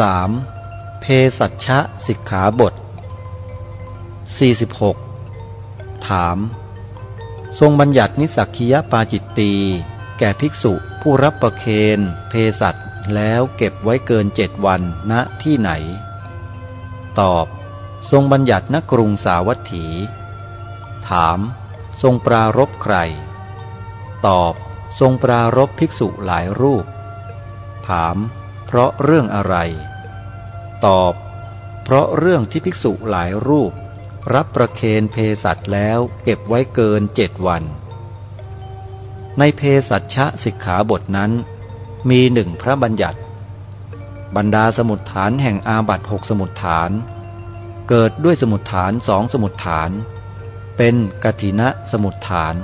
3. เพสัชชะสิกขาบท 46 ถาม ทรงบัญญัตินิสักคียปาจิตตีแก่ภิกษุผู้รับประเคนเพสัตแล้วเก็บไว้เกินเจ็ดวันณที่ไหน ตอบ ทรงบัญญัติณกรุงสาวัตถี ถาม ทรงปรารบใคร ตอบ ทรงปรารบภิกษุหลายรูป ถาม เพราะเรื่องอะไร ตอบ เพราะเรื่องที่ภิกษุหลายรูป รับประเคนเพสัตแล้วเก็บไว้เกินเจ็ดวัน ในเพสัชชะสิกขาบทนั้น มีหนึ่งพระบัญญัติ บรรดาสมุดฐานแห่งอาบัตหกสมุดฐาน เกิดด้วยสมุดฐานสองสมุดฐาน เป็นกถินะสมุดฐาน